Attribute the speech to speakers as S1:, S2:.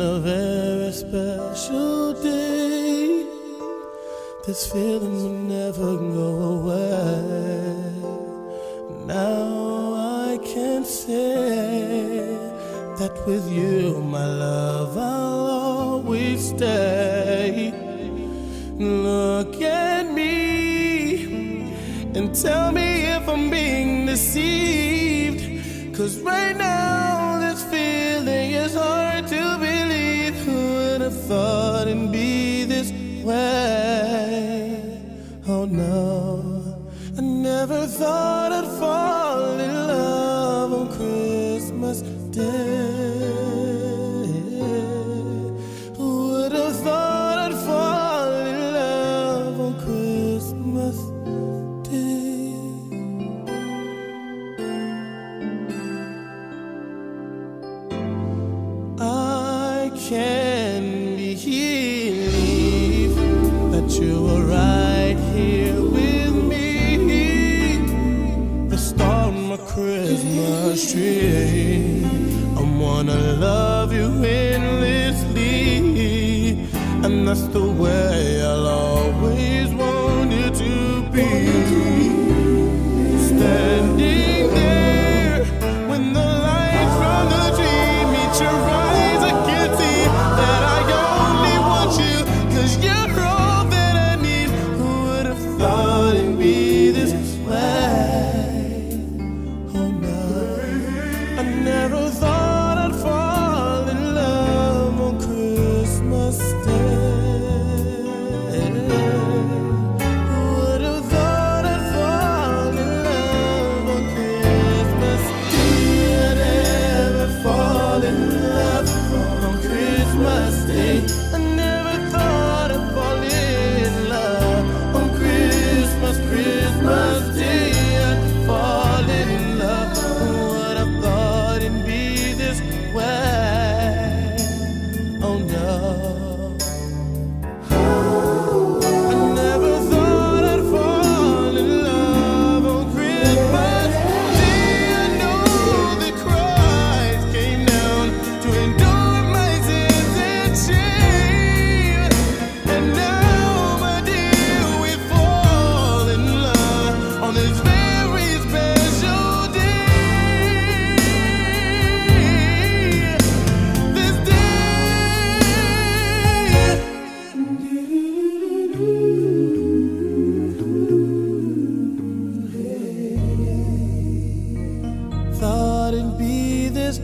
S1: on a very special day. This feeling will never go away. Now I can say that with you, my love, I'll always stay. Look at me and tell me if I'm being deceived. Cause right now, would have thought it'd be this way? Oh no, I never thought I'd fall in love on Christmas Day. Would have thought I'd fall in love on Christmas Day? I can't believe that you were right here with me. The star on my Christmas tree. I wanna love you endlessly, and that's the way I'll always want you to be. couldn't be this.